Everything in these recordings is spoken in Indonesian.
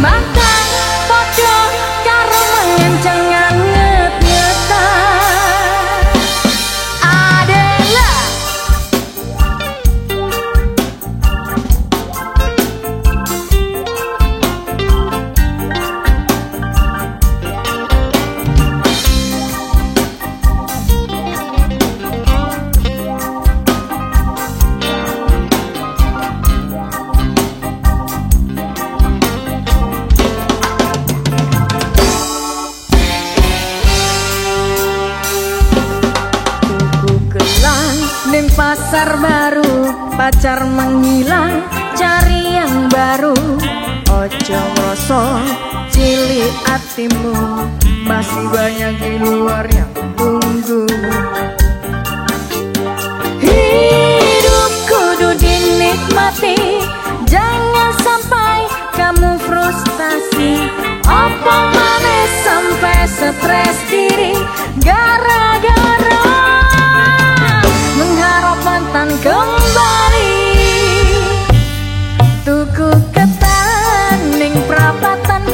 amante pasar baru Pacar menghilang Cari yang baru. Ojo rosok Cili hatimu Masih banyak di luar yang tunggu. Hidup kudu dinikmati Jangan sampai kamu frustasi. Apa mana sampai stres diri Gara-gara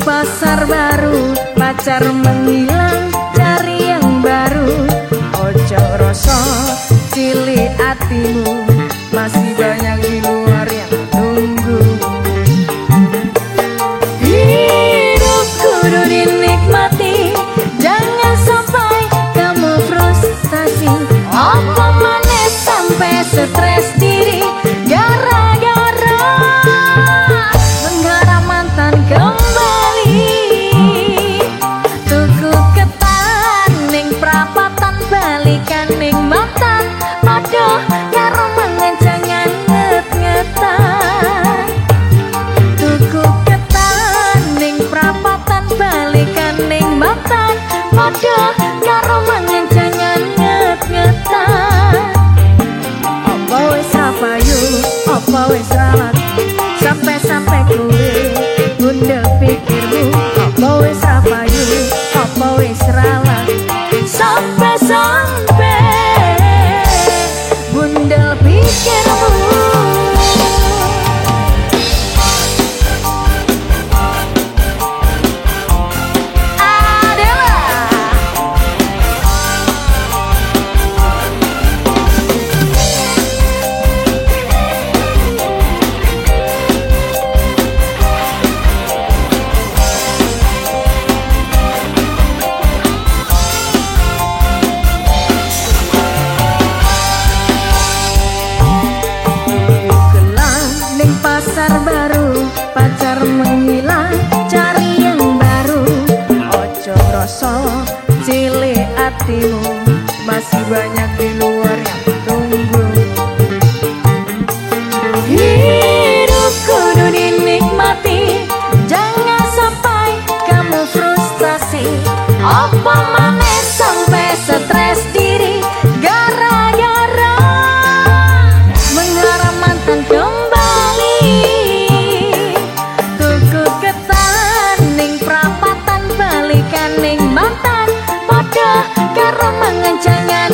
pasar baru Pacar menghilang Doctor! banyak di luar yang tunggu. Hidupku kudu dinikmati Jangan sampai kamu frustasi. Apa manis sampai stres diri Gara-gara Mengharap mantan kembali. Tuku ketaning prapatan balikan ning mantan Pada karo mengencangan